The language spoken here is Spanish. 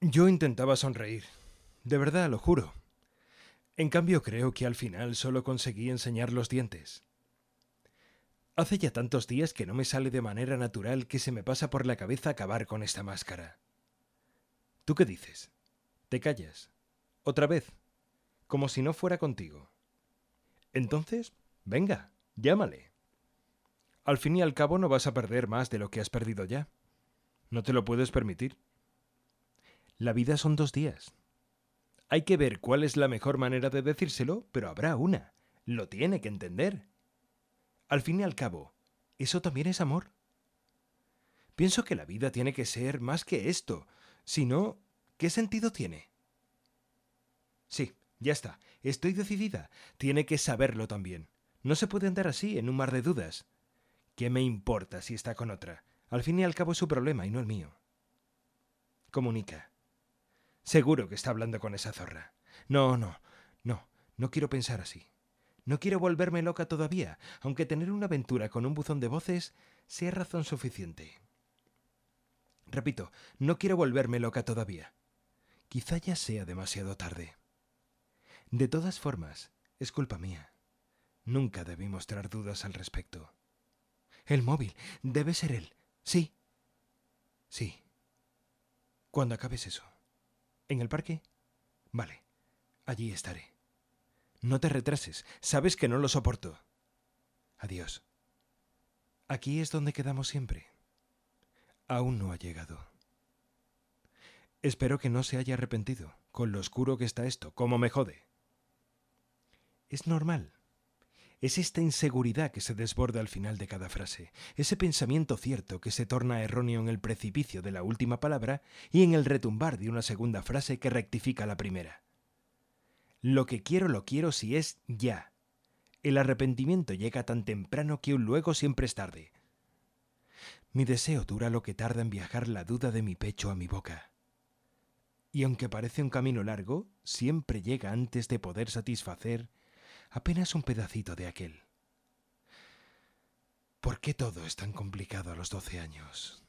Yo intentaba sonreír. De verdad, lo juro. En cambio, creo que al final solo conseguí enseñar los dientes. Hace ya tantos días que no me sale de manera natural que se me pasa por la cabeza acabar con esta máscara. ¿Tú qué dices? ¿Te callas? ¿Otra vez? Como si no fuera contigo. Entonces, venga, llámale. Al fin y al cabo no vas a perder más de lo que has perdido ya. No te lo puedes permitir. La vida son dos días. Hay que ver cuál es la mejor manera de decírselo, pero habrá una. Lo tiene que entender. Al fin y al cabo, eso también es amor. Pienso que la vida tiene que ser más que esto. Si no, ¿qué sentido tiene? Sí, ya está. Estoy decidida. Tiene que saberlo también. No se puede andar así, en un mar de dudas. ¿Qué me importa si está con otra? Al fin y al cabo es su problema y no el mío. Comunica. Seguro que está hablando con esa zorra. No, no, no, no quiero pensar así. No quiero volverme loca todavía, aunque tener una aventura con un buzón de voces sea razón suficiente. Repito, no quiero volverme loca todavía. Quizá ya sea demasiado tarde. De todas formas, es culpa mía. Nunca debí mostrar dudas al respecto. El móvil. Debe ser él. Sí. Sí. Cuando acabes eso. ¿En el parque? Vale. Allí estaré. No te retrases. Sabes que no lo soporto. Adiós. Aquí es donde quedamos siempre. Aún no ha llegado. Espero que no se haya arrepentido, con lo oscuro que está esto, como me jode. Es normal. Es esta inseguridad que se desborda al final de cada frase, ese pensamiento cierto que se torna erróneo en el precipicio de la última palabra y en el retumbar de una segunda frase que rectifica la primera. Lo que quiero lo quiero si es ya. El arrepentimiento llega tan temprano que un luego siempre es tarde. Mi deseo dura lo que tarda en viajar la duda de mi pecho a mi boca. Y aunque parece un camino largo, siempre llega antes de poder satisfacer apenas un pedacito de aquel. ¿Por qué todo es tan complicado a los doce años?